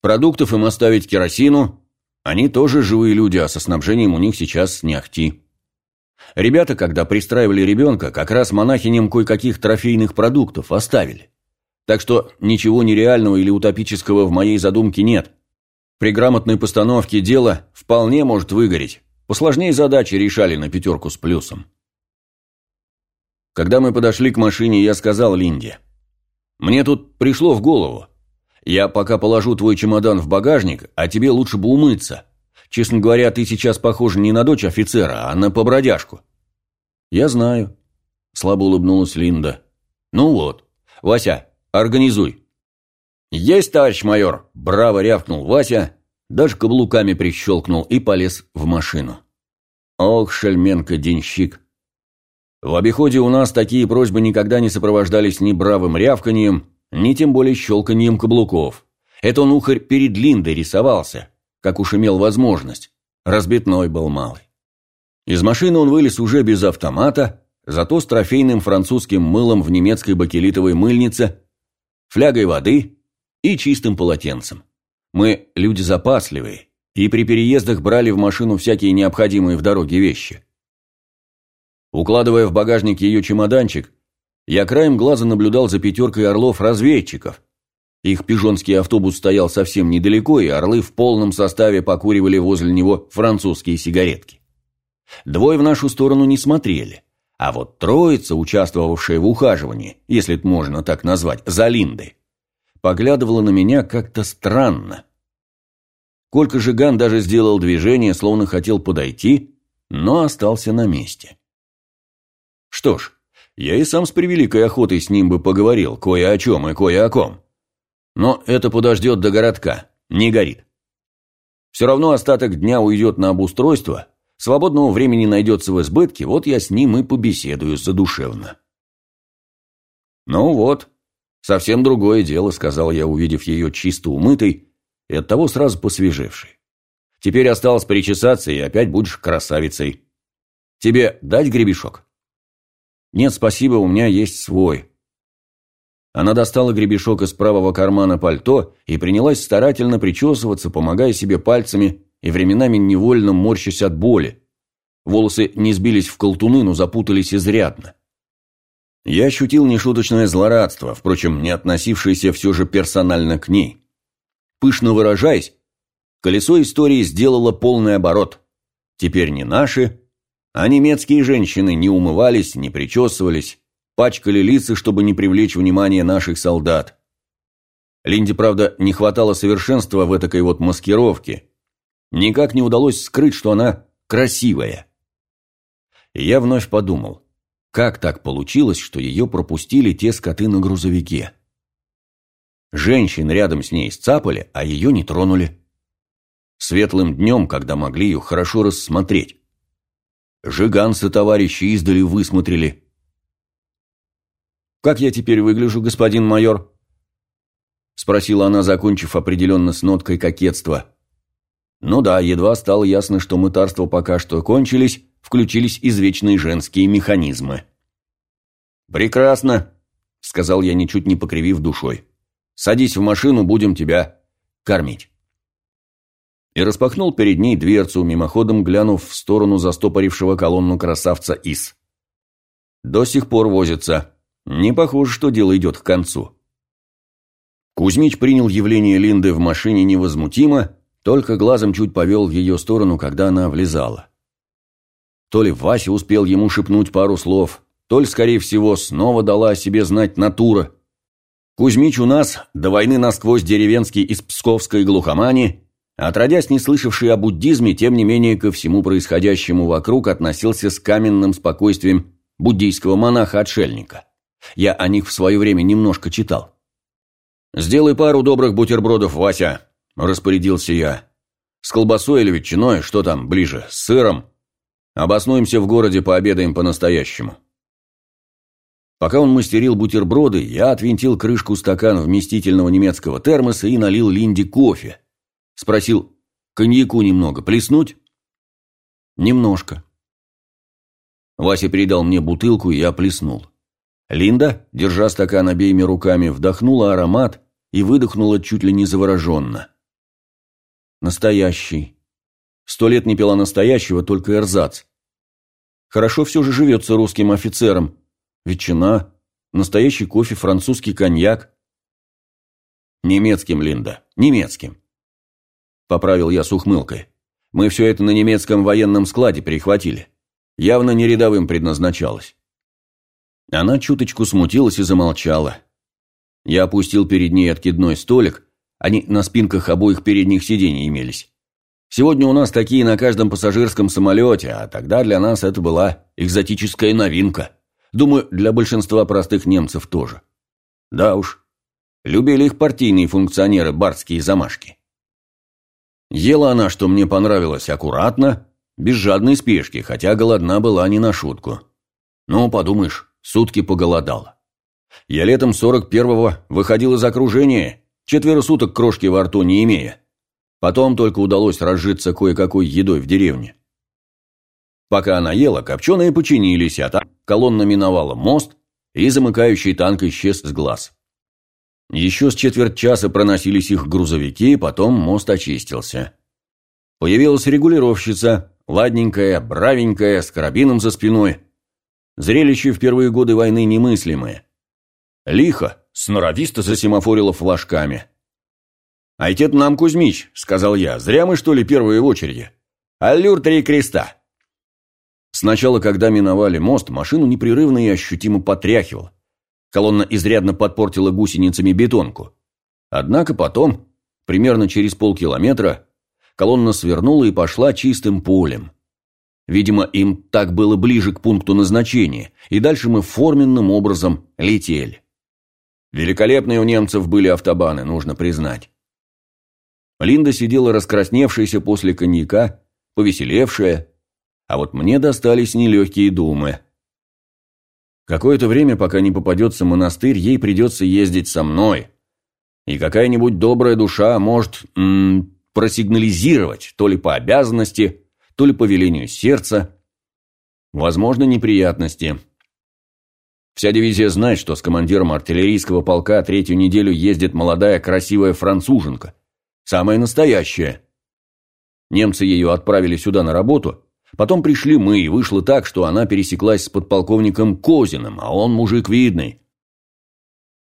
Продуктов им оставить керосину. Они тоже живые люди, а со снабжением у них сейчас не ахти. Ребята, когда пристраивали ребенка, как раз монахиням кое-каких трофейных продуктов оставили. Так что ничего нереального или утопического в моей задумке нет. При грамотной постановке дела вполне может выгореть. Посложнее задачи решали на пятерку с плюсом. Когда мы подошли к машине, я сказал Линде. «Мне тут пришло в голову. Я пока положу твой чемодан в багажник, а тебе лучше бы умыться. Честно говоря, ты сейчас похожа не на дочь офицера, а на побродяжку». «Я знаю», – слабо улыбнулась Линда. «Ну вот. Вася, организуй». «Есть, товарищ майор!» – браво рявкнул Вася, даже каблуками прищелкнул и полез в машину. «Ох, шельменко-денщик!» В обиходе у нас такие просьбы никогда не сопровождались ни бравым рявканием, ни тем более щелканием каблуков. Это он ухарь перед Линдой рисовался, как уж имел возможность. Разбитной был малый. Из машины он вылез уже без автомата, зато с трофейным французским мылом в немецкой бакелитовой мыльнице, флягой воды и чистым полотенцем. Мы люди запасливые, и при переездах брали в машину всякие необходимые в дороге вещи. Укладывая в багажник ее чемоданчик, я краем глаза наблюдал за пятеркой орлов-разведчиков, их пижонский автобус стоял совсем недалеко, и орлы в полном составе покуривали возле него французские сигаретки. Двое в нашу сторону не смотрели, а вот троица, участвовавшая в ухаживании, если это можно так назвать, за Линдой, поглядывала на меня как-то странно. Колька Жиган даже сделал движение, словно хотел подойти, но остался на месте. Что ж, я и сам с превеликой охотой с ним бы поговорил, кое о чем и кое о ком. Но это подождет до городка, не горит. Все равно остаток дня уйдет на обустройство, свободного времени найдется в избытке, вот я с ним и побеседую задушевно. Ну вот, совсем другое дело, сказал я, увидев ее чисто умытой и оттого сразу посвежевшей. Теперь осталось причесаться, и опять будешь красавицей. Тебе дать гребешок? Нет, спасибо, у меня есть свой. Она достала гребешок из правого кармана пальто и принялась старательно причесываться, помогая себе пальцами и временами невольно морщась от боли. Волосы не сбились в колтуны, но запутались изрядно. Я ощутил нешуточное злорадство, впрочем, не относившееся все же персонально к ней. Пышно выражаясь, колесо истории сделало полный оборот. Теперь не наши, а немецкие женщины не умывались, не причесывались, пачкали лица, чтобы не привлечь внимание наших солдат. Линде, правда, не хватало совершенства в этой вот маскировке. Никак не удалось скрыть, что она красивая. Я вновь подумал, как так получилось, что ее пропустили те скоты на грузовике? Женщин рядом с ней сцапали, а ее не тронули. Светлым днем, когда могли ее хорошо рассмотреть. Жиганцы товарищи издали высмотрели, «Как я теперь выгляжу, господин майор?» Спросила она, закончив определенно с ноткой кокетства. Ну да, едва стало ясно, что мытарства пока что кончились, включились извечные женские механизмы. «Прекрасно», — сказал я, ничуть не покривив душой. «Садись в машину, будем тебя кормить». и распахнул перед ней дверцу, мимоходом глянув в сторону застопорившего колонну красавца Ис. До сих пор возится. Не похоже, что дело идет к концу. Кузьмич принял явление Линды в машине невозмутимо, только глазом чуть повел в ее сторону, когда она влезала. То ли Вася успел ему шепнуть пару слов, то ли, скорее всего, снова дала о себе знать натура. Кузьмич у нас, до войны насквозь деревенский из Псковской глухомани, отродясь не слышавший о буддизме, тем не менее ко всему происходящему вокруг относился с каменным спокойствием буддийского монаха-отшельника. Я о них в свое время немножко читал. «Сделай пару добрых бутербродов, Вася», – распорядился я. «С колбасой или ветчиной, что там ближе, с сыром. Обоснуемся в городе, пообедаем по-настоящему». Пока он мастерил бутерброды, я отвинтил крышку стакана вместительного немецкого термоса и налил Линде кофе. Спросил, коньяку немного, плеснуть? Немножко. Вася передал мне бутылку, и я плеснул. Линда, держа стакан обеими руками, вдохнула аромат и выдохнула чуть ли не завороженно. Настоящий. Сто лет не пила настоящего, только эрзац. Хорошо все же живется русским офицером. Ветчина, настоящий кофе, французский коньяк. Немецким, Линда, немецким. Поправил я с ухмылкой. Мы все это на немецком военном складе перехватили. Явно не рядовым предназначалось. Она чуточку смутилась и замолчала. Я опустил перед ней откидной столик, они на спинках обоих передних сидений имелись. Сегодня у нас такие на каждом пассажирском самолете, а тогда для нас это была экзотическая новинка. Думаю, для большинства простых немцев тоже. Да уж, любили их партийные функционеры барские замашки. Ела она, что мне понравилось, аккуратно, без жадной спешки, хотя голодна была не на шутку. Ну, подумаешь, сутки поголодала. Я летом 41-го выходил из окружения, четверо суток крошки во рту не имея. Потом только удалось разжиться кое-какой едой в деревне. Пока она ела, копченые починились, а там колонна миновала мост, и замыкающий танк исчез с глаз. Еще с четверть часа проносились их грузовики, потом мост очистился. Появилась регулировщица, ладненькая, бравенькая, с карабином за спиной. Зрелище в первые годы войны немыслимое. Лихо, сноровисто засемафорила флажками. «Айтет нам Кузьмич», — сказал я, — «зря мы, что ли, первые в очереди? Аллюр три креста». Сначала, когда миновали мост, машину непрерывно и ощутимо потряхивало. Колонна изрядно подпортила гусеницами бетонку. Однако потом, примерно через полкилометра, колонна свернула и пошла чистым полем. Видимо, им так было ближе к пункту назначения, и дальше мы форменным образом летели. Великолепные у немцев были автобаны, нужно признать. Линда сидела раскрасневшаяся после коньяка, повеселевшая, а вот мне достались нелегкие думы. Какое-то время, пока не попадется монастырь, ей придется ездить со мной. И какая-нибудь добрая душа может м -м, просигнализировать, то ли по обязанности, то ли по велению сердца. Возможно, неприятности. Вся дивизия знает, что с командиром артиллерийского полка третью неделю ездит молодая красивая француженка. Самая настоящая. Немцы ее отправили сюда на работу, Потом пришли мы, и вышло так, что она пересеклась с подполковником Козиным, а он мужик видный.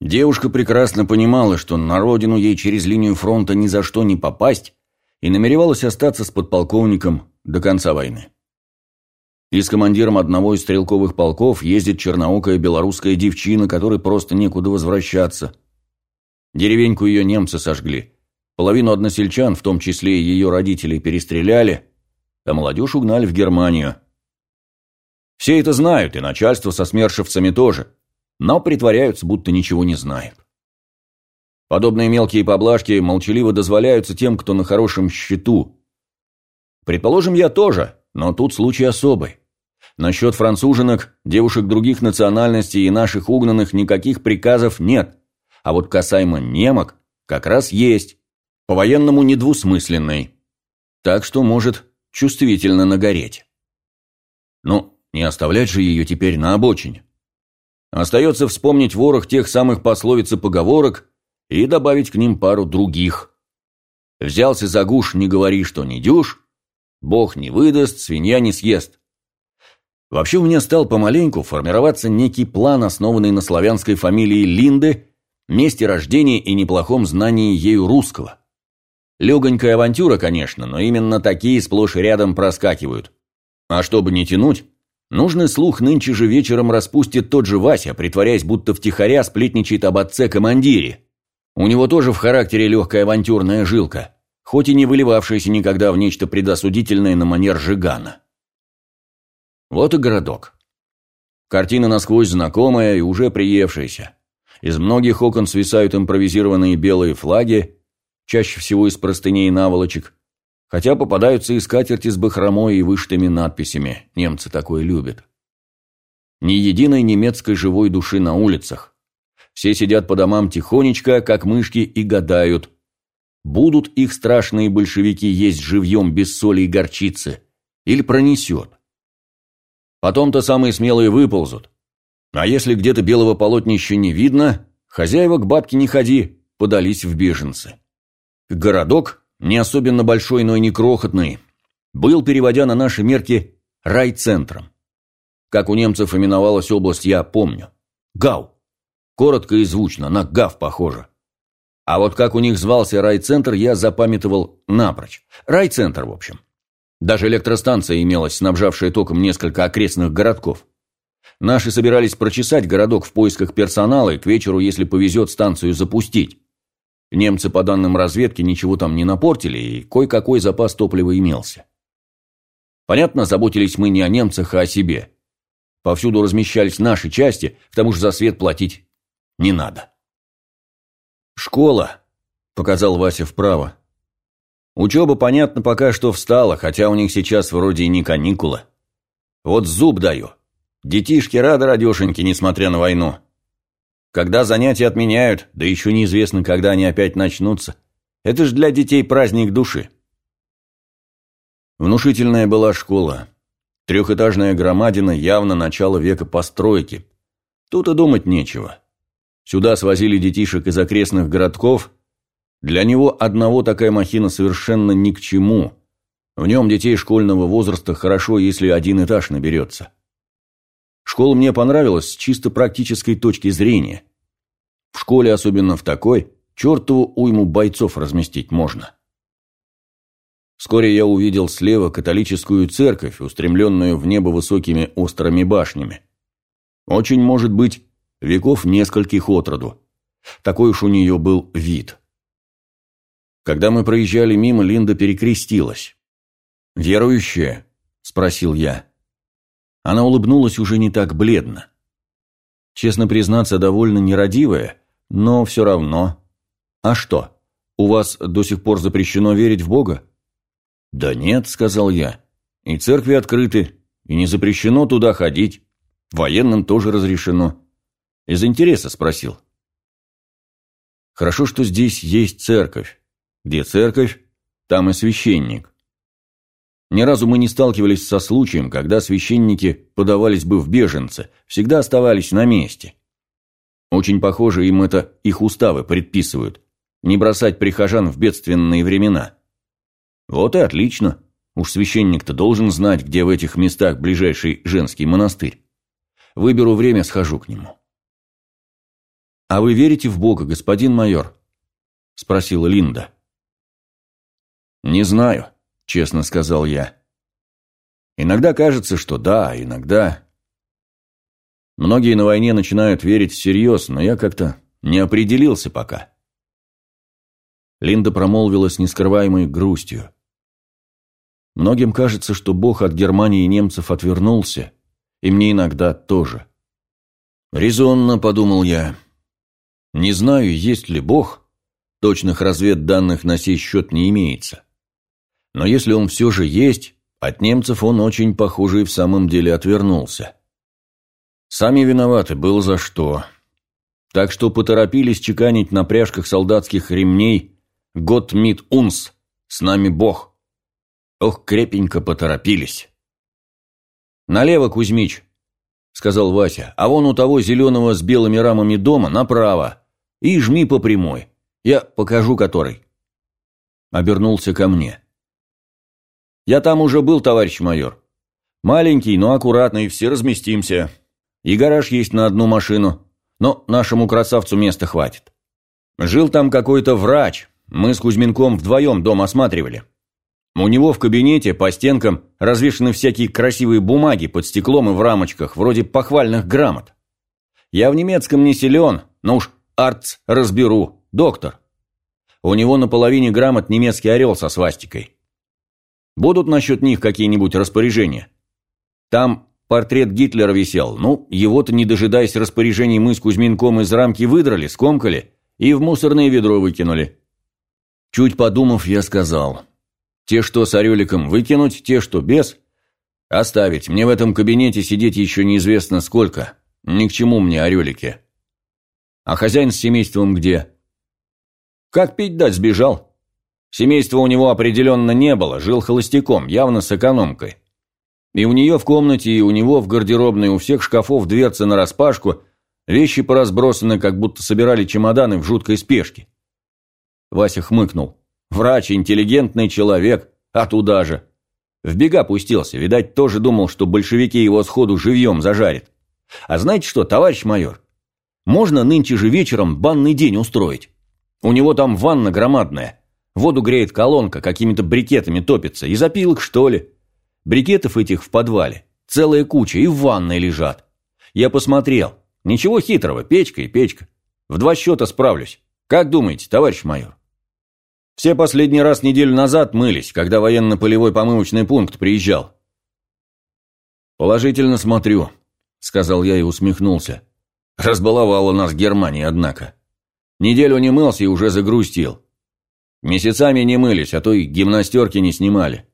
Девушка прекрасно понимала, что на родину ей через линию фронта ни за что не попасть, и намеревалась остаться с подполковником до конца войны. И с командиром одного из стрелковых полков ездит черноокая белорусская девчина, которой просто некуда возвращаться. Деревеньку ее немцы сожгли. Половину односельчан, в том числе и ее родителей, перестреляли – а молодежь угнали в Германию. Все это знают, и начальство со смершевцами тоже, но притворяются, будто ничего не знают. Подобные мелкие поблажки молчаливо дозволяются тем, кто на хорошем счету. Предположим, я тоже, но тут случай особый. Насчет француженок, девушек других национальностей и наших угнанных никаких приказов нет, а вот касаемо немок как раз есть, по-военному недвусмысленный. Так что, может, чувствительно нагореть. Ну, не оставлять же ее теперь на обочине. Остается вспомнить ворох тех самых пословиц и поговорок и добавить к ним пару других. Взялся за гуш, не говори, что не дюшь. Бог не выдаст, свинья не съест. Вообще у меня стал помаленьку формироваться некий план, основанный на славянской фамилии Линды, месте рождения и неплохом знании ею русского. Легонькая авантюра, конечно, но именно такие сплошь и рядом проскакивают. А чтобы не тянуть, нужный слух нынче же вечером распустит тот же Вася, притворяясь, будто втихаря сплетничает об отце-командире. У него тоже в характере легкая авантюрная жилка, хоть и не выливавшаяся никогда в нечто предосудительное на манер Жигана. Вот и городок. Картина насквозь знакомая и уже приевшаяся. Из многих окон свисают импровизированные белые флаги, чаще всего из простыней и наволочек, хотя попадаются и скатерти с бахромой и вышитыми надписями, немцы такое любят. Ни единой немецкой живой души на улицах. Все сидят по домам тихонечко, как мышки, и гадают, будут их страшные большевики есть живьем без соли и горчицы, или пронесет. Потом-то самые смелые выползут. А если где-то белого полотнища не видно, хозяева к бабке не ходи, подались в беженцы. Городок, не особенно большой, но и не крохотный, был, переводя на наши мерки, райцентром. Как у немцев именовалась область, я помню. Гау. Коротко и звучно, на гав похоже. А вот как у них звался райцентр, я запамятовал напрочь. Райцентр, в общем. Даже электростанция имелась, снабжавшая током несколько окрестных городков. Наши собирались прочесать городок в поисках персонала и к вечеру, если повезет, станцию запустить. Немцы, по данным разведки, ничего там не напортили, и кое-какой запас топлива имелся. Понятно, заботились мы не о немцах, а о себе. Повсюду размещались наши части, к тому же за свет платить не надо. «Школа», — показал Вася вправо. «Учеба, понятно, пока что встала, хотя у них сейчас вроде и не каникулы. Вот зуб даю. Детишки рады радешеньки, несмотря на войну. Когда занятия отменяют, да еще неизвестно, когда они опять начнутся. Это же для детей праздник души. Внушительная была школа. Трехэтажная громадина, явно начало века постройки. Тут и думать нечего. Сюда свозили детишек из окрестных городков. Для него одного такая махина совершенно ни к чему. В нем детей школьного возраста хорошо, если один этаж наберется. Школа мне понравилась с чисто практической точки зрения. В школе, особенно в такой, чертову уйму бойцов разместить можно. Вскоре я увидел слева католическую церковь, устремленную в небо высокими острыми башнями. Очень может быть, веков нескольких отроду. Такой уж у нее был вид. Когда мы проезжали мимо, Линда перекрестилась. «Верующая?» – спросил я. Она улыбнулась уже не так бледно. Честно признаться, довольно нерадивая, но все равно. А что, у вас до сих пор запрещено верить в Бога? Да нет, сказал я. И церкви открыты, и не запрещено туда ходить. Военным тоже разрешено. Из интереса спросил. Хорошо, что здесь есть церковь. Где церковь, там и священник. Ни разу мы не сталкивались со случаем, когда священники подавались бы в беженцы, всегда оставались на месте. Очень похоже, им это их уставы предписывают. Не бросать прихожан в бедственные времена. Вот и отлично. Уж священник-то должен знать, где в этих местах ближайший женский монастырь. Выберу время, схожу к нему. «А вы верите в Бога, господин майор?» – спросила Линда. «Не знаю», – честно сказал я. «Иногда кажется, что да, иногда...» Многие на войне начинают верить всерьез, но я как-то не определился пока. Линда промолвила с нескрываемой грустью. Многим кажется, что Бог от Германии и немцев отвернулся, и мне иногда тоже. Резонно, подумал я. Не знаю, есть ли Бог, точных разведданных на сей счет не имеется. Но если он все же есть, от немцев он очень, похоже, и в самом деле отвернулся. Сами виноваты, было за что. Так что поторопились чеканить на пряжках солдатских ремней «Гот мит унс» «С нами Бог». Ох, крепенько поторопились. «Налево, Кузьмич», — сказал Вася, «а вон у того зеленого с белыми рамами дома направо. И жми по прямой. Я покажу который». обернулся ко мне. «Я там уже был, товарищ майор. Маленький, но аккуратный, все разместимся. И гараж есть на одну машину, но нашему красавцу места хватит. Жил там какой-то врач, мы с Кузьминком вдвоем дом осматривали. У него в кабинете по стенкам развешаны всякие красивые бумаги под стеклом и в рамочках, вроде похвальных грамот. Я в немецком не силен, но уж арц разберу, доктор. У него на половине грамот немецкий орел со свастикой. Будут насчет них какие-нибудь распоряжения? Там портрет Гитлера висел, ну, его-то, не дожидаясь распоряжений, мы с Кузьминком из рамки выдрали, скомкали и в мусорное ведро выкинули. Чуть подумав, я сказал, те, что с ореликом, выкинуть, те, что без, оставить. Мне в этом кабинете сидеть еще неизвестно сколько. Ни к чему мне орелики. А хозяин с семейством где? Как пить дать, сбежал. Семейства у него определенно не было, жил холостяком, явно с экономкой. И у нее в комнате, и у него в гардеробной, у всех шкафов дверцы нараспашку, вещи поразбросаны, как будто собирали чемоданы в жуткой спешке. Вася хмыкнул. Врач, интеллигентный человек, а туда же. В бега пустился, видать, тоже думал, что большевики его сходу живьем зажарят. А знаете что, товарищ майор? Можно нынче же вечером банный день устроить. У него там ванна громадная. Воду греет колонка, какими-то брикетами топится. И запилок, что ли? Брикетов этих в подвале. Целая куча и в ванной лежат. Я посмотрел. Ничего хитрого, печка и печка. В два счета справлюсь. Как думаете, товарищ майор? Все последний раз неделю назад мылись, когда военно-полевой помывочный пункт приезжал. Положительно смотрю, сказал я и усмехнулся. Разбаловала нас Германия, однако. Неделю не мылся и уже загрустил. Месяцами не мылись, а то и гимнастерки не снимали.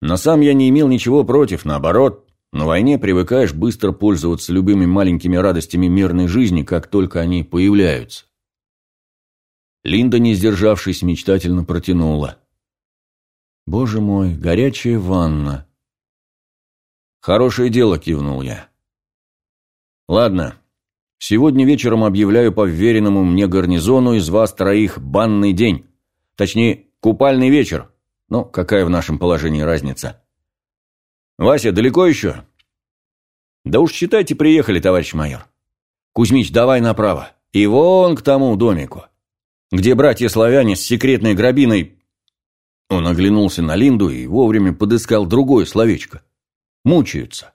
Но сам я не имел ничего против, наоборот. На войне привыкаешь быстро пользоваться любыми маленькими радостями мирной жизни, как только они появляются. Линда, не сдержавшись, мечтательно протянула. «Боже мой, горячая ванна!» «Хорошее дело», – кивнул я. «Ладно, сегодня вечером объявляю по вверенному мне гарнизону из вас троих банный день. Точнее, купальный вечер. Ну, какая в нашем положении разница?» «Вася, далеко еще?» «Да уж считайте, приехали, товарищ майор. Кузьмич, давай направо. И вон к тому домику, где братья-славяне с секретной грабиной...» Он оглянулся на Линду и вовремя подыскал другое словечко – Мучаются.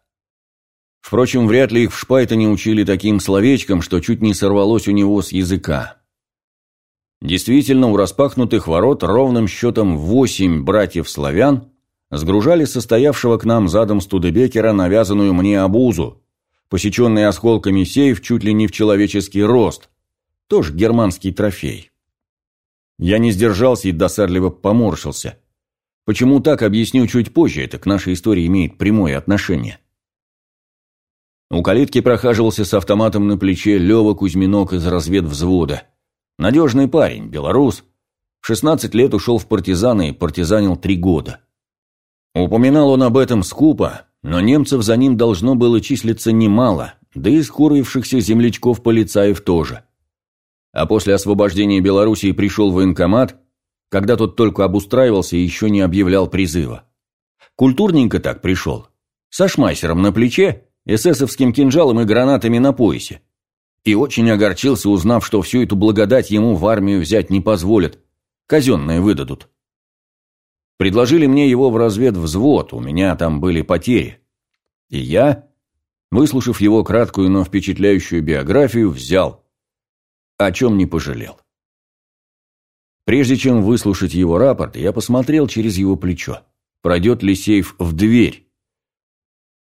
Впрочем, вряд ли их в Шпайтоне учили таким словечкам, что чуть не сорвалось у него с языка. Действительно, у распахнутых ворот ровным счетом восемь братьев-славян сгружали состоявшего к нам задом Студебекера навязанную мне обузу, посеченный осколками сейф чуть ли не в человеческий рост, тоже германский трофей. Я не сдержался и досадливо поморщился – Почему так, объясню чуть позже, это к нашей истории имеет прямое отношение. У калитки прохаживался с автоматом на плече Лёва Кузьминок из разведвзвода. Надежный парень, белорус. В 16 лет ушел в партизаны и партизанил три года. Упоминал он об этом скупо, но немцев за ним должно было числиться немало, да и скурившихся землячков-полицаев тоже. А после освобождения Белоруссии пришел военкомат – когда тот только обустраивался и еще не объявлял призыва. Культурненько так пришел. Со шмайсером на плече, эсэсовским кинжалом и гранатами на поясе. И очень огорчился, узнав, что всю эту благодать ему в армию взять не позволят. Казенные выдадут. Предложили мне его в разведвзвод, у меня там были потери. И я, выслушав его краткую, но впечатляющую биографию, взял. О чем не пожалел. Прежде чем выслушать его рапорт, я посмотрел через его плечо. Пройдет ли сейф в дверь?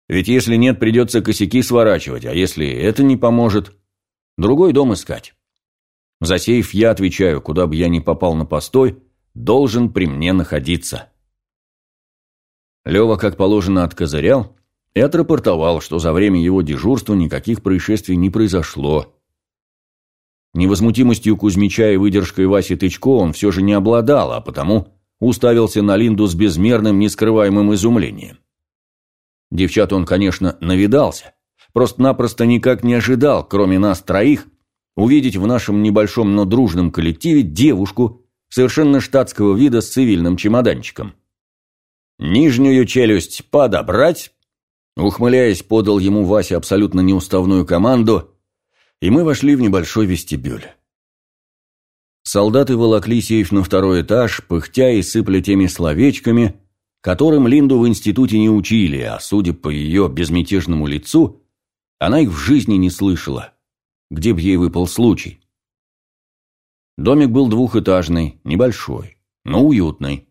Ведь если нет, придется косяки сворачивать, а если это не поможет, другой дом искать. За сейф я отвечаю, куда бы я ни попал на постой, должен при мне находиться. Лева, как положено, откозырял и отрапортовал, что за время его дежурства никаких происшествий не произошло, Невозмутимостью Кузьмича и выдержкой Васи Тычко он все же не обладал, а потому уставился на Линду с безмерным, нескрываемым изумлением. Девчат он, конечно, навидался, просто-напросто никак не ожидал, кроме нас троих, увидеть в нашем небольшом, но дружном коллективе девушку, совершенно штатского вида с цивильным чемоданчиком. «Нижнюю челюсть подобрать!» Ухмыляясь, подал ему Вася абсолютно неуставную команду, и мы вошли в небольшой вестибюль. Солдаты волокли сейф на второй этаж, пыхтя и сыпля теми словечками, которым Линду в институте не учили, а судя по ее безмятежному лицу, она их в жизни не слышала, где б ей выпал случай. Домик был двухэтажный, небольшой, но уютный.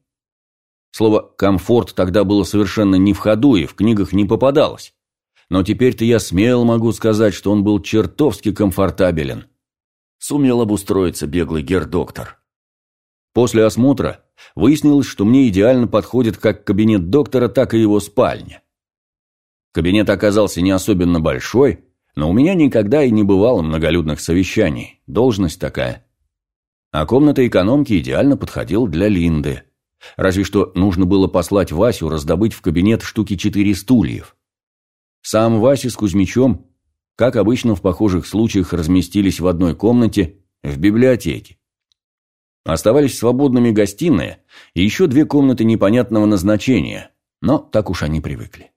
Слово «комфорт» тогда было совершенно не в ходу и в книгах не попадалось. Но теперь-то я смело могу сказать, что он был чертовски комфортабелен. Сумел обустроиться беглый гер-доктор. После осмотра выяснилось, что мне идеально подходит как кабинет доктора, так и его спальня. Кабинет оказался не особенно большой, но у меня никогда и не бывало многолюдных совещаний. Должность такая. А комната экономки идеально подходила для Линды. Разве что нужно было послать Васю раздобыть в кабинет штуки четыре стульев. Сам Вася с Кузьмичом, как обычно в похожих случаях, разместились в одной комнате в библиотеке. Оставались свободными гостиная и еще две комнаты непонятного назначения, но так уж они привыкли.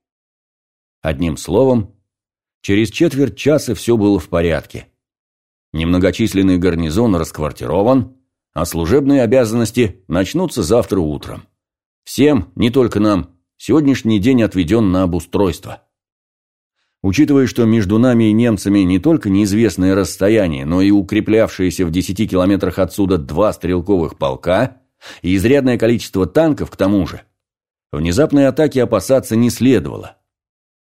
Одним словом, через четверть часа все было в порядке. Немногочисленный гарнизон расквартирован, а служебные обязанности начнутся завтра утром. Всем, не только нам, сегодняшний день отведен на обустройство. Учитывая, что между нами и немцами не только неизвестное расстояние, но и укреплявшиеся в 10 километрах отсюда два стрелковых полка и изрядное количество танков к тому же, внезапной атаки опасаться не следовало.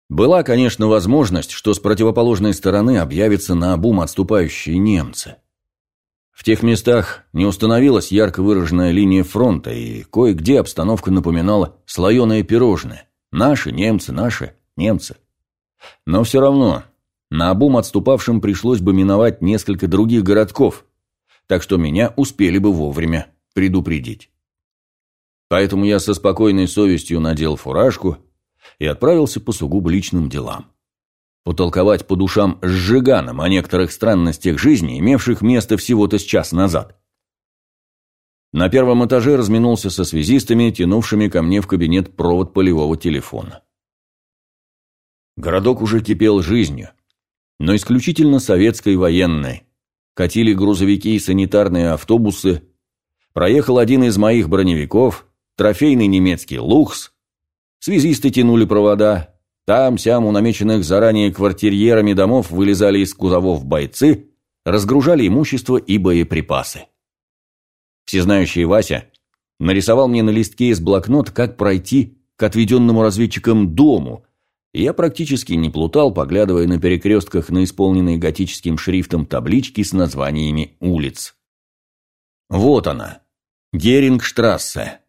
Была, конечно, возможность, что с противоположной стороны объявятся на обум отступающие немцы. В тех местах не установилась ярко выраженная линия фронта, и кое-где обстановка напоминала слоеное пирожное. Наши, немцы, наши, немцы. Но все равно, на обум отступавшим пришлось бы миновать несколько других городков, так что меня успели бы вовремя предупредить. Поэтому я со спокойной совестью надел фуражку и отправился по сугубо личным делам потолковать по душам с Жиганом о некоторых странностях жизни, имевших место всего-то с час назад. На первом этаже разминулся со связистами, тянувшими ко мне в кабинет провод полевого телефона. Городок уже кипел жизнью, но исключительно советской военной. Катили грузовики и санитарные автобусы, проехал один из моих броневиков, трофейный немецкий «Лухс», связисты тянули провода, там-сям у намеченных заранее квартирьерами домов вылезали из кузовов бойцы, разгружали имущество и боеприпасы. Всезнающий Вася нарисовал мне на листке из блокнот, как пройти к отведенному разведчикам дому, я практически не плутал, поглядывая на перекрестках на исполненные готическим шрифтом таблички с названиями улиц. Вот она, Герингштрассе.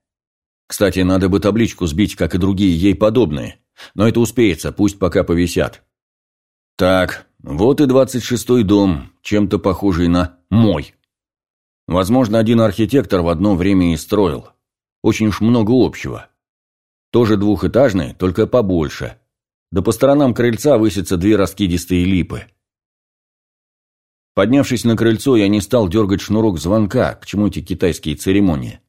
Кстати, надо бы табличку сбить, как и другие ей подобные – но это успеется, пусть пока повисят. Так, вот и двадцать шестой дом, чем-то похожий на мой. Возможно, один архитектор в одно время и строил. Очень уж много общего. Тоже двухэтажный, только побольше. Да по сторонам крыльца высятся две раскидистые липы. Поднявшись на крыльцо, я не стал дергать шнурок звонка, к чему эти китайские церемонии.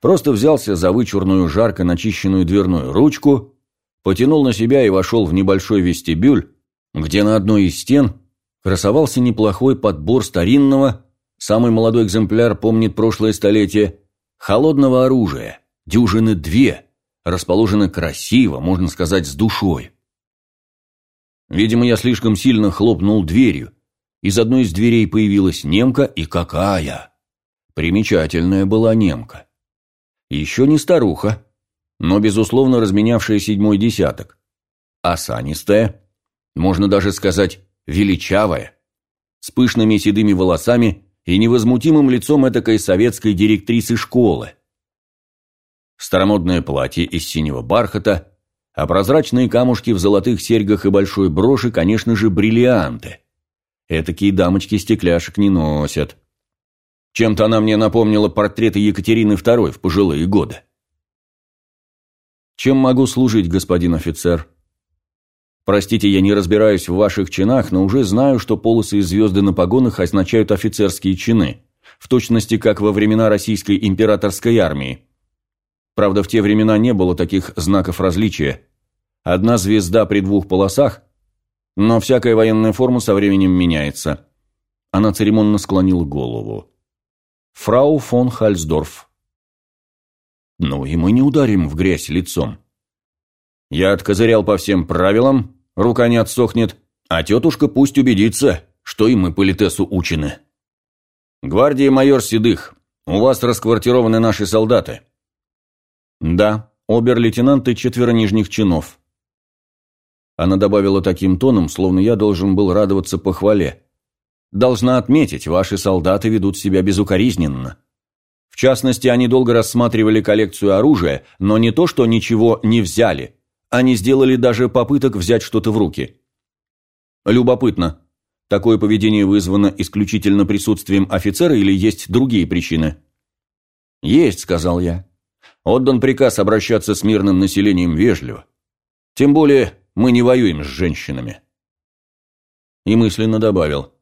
Просто взялся за вычурную жарко начищенную дверную ручку потянул на себя и вошел в небольшой вестибюль, где на одной из стен красовался неплохой подбор старинного, самый молодой экземпляр помнит прошлое столетие, холодного оружия, дюжины две, расположены красиво, можно сказать, с душой. Видимо, я слишком сильно хлопнул дверью. Из одной из дверей появилась немка, и какая! Примечательная была немка. Еще не старуха, но, безусловно, разменявшая седьмой десяток. Осанистая, можно даже сказать, величавая, с пышными седыми волосами и невозмутимым лицом этакой советской директрисы школы. Старомодное платье из синего бархата, а прозрачные камушки в золотых серьгах и большой броши, конечно же, бриллианты. Этакие дамочки стекляшек не носят. Чем-то она мне напомнила портреты Екатерины II в пожилые годы. Чем могу служить, господин офицер? Простите, я не разбираюсь в ваших чинах, но уже знаю, что полосы и звезды на погонах означают офицерские чины. в точности как во времена российской императорской армии. Правда, в те времена не было таких знаков различия. Одна звезда при двух полосах, но всякая военная форма со временем меняется. Она церемонно склонила голову. Фрау фон Хальсдорф. Ну и мы не ударим в грязь лицом. Я откозырял по всем правилам, рука не отсохнет, а тетушка пусть убедится, что и мы политесу учены. Гвардия майор Седых, у вас расквартированы наши солдаты. Да, обер-лейтенант и четверо нижних чинов. Она добавила таким тоном, словно я должен был радоваться похвале. Должна отметить, ваши солдаты ведут себя безукоризненно. В частности, они долго рассматривали коллекцию оружия, но не то, что ничего не взяли. Они сделали даже попыток взять что-то в руки. Любопытно. Такое поведение вызвано исключительно присутствием офицера или есть другие причины? «Есть», — сказал я. Отдан приказ обращаться с мирным населением вежливо. Тем более мы не воюем с женщинами. И мысленно добавил.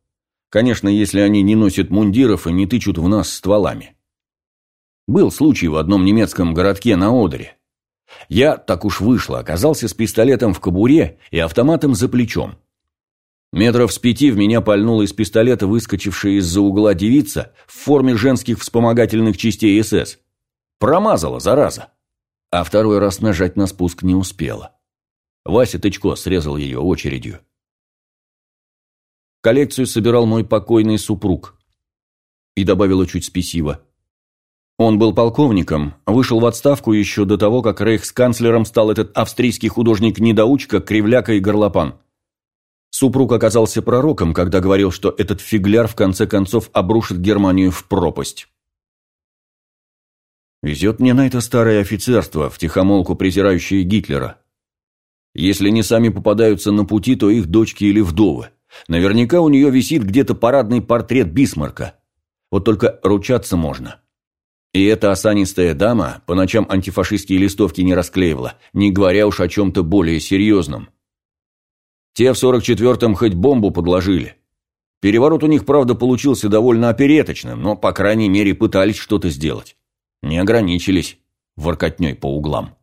Конечно, если они не носят мундиров и не тычут в нас стволами. Был случай в одном немецком городке на Одере. Я, так уж вышло, оказался с пистолетом в кобуре и автоматом за плечом. Метров с пяти в меня пальнула из пистолета выскочившая из-за угла девица в форме женских вспомогательных частей СС. Промазала, зараза. А второй раз нажать на спуск не успела. Вася Тычко срезал ее очередью. Коллекцию собирал мой покойный супруг. И добавила чуть спесиво. Он был полковником, вышел в отставку еще до того, как рейхсканцлером стал этот австрийский художник-недоучка, кривляка и горлопан. Супруг оказался пророком, когда говорил, что этот фигляр в конце концов обрушит Германию в пропасть. Везет мне на это старое офицерство, втихомолку презирающее Гитлера. Если не сами попадаются на пути, то их дочки или вдовы. Наверняка у нее висит где-то парадный портрет Бисмарка. Вот только ручаться можно. И эта осанистая дама по ночам антифашистские листовки не расклеивала, не говоря уж о чем-то более серьезном. Те в 44-м хоть бомбу подложили. Переворот у них, правда, получился довольно опереточным, но, по крайней мере, пытались что-то сделать. Не ограничились воркотней по углам.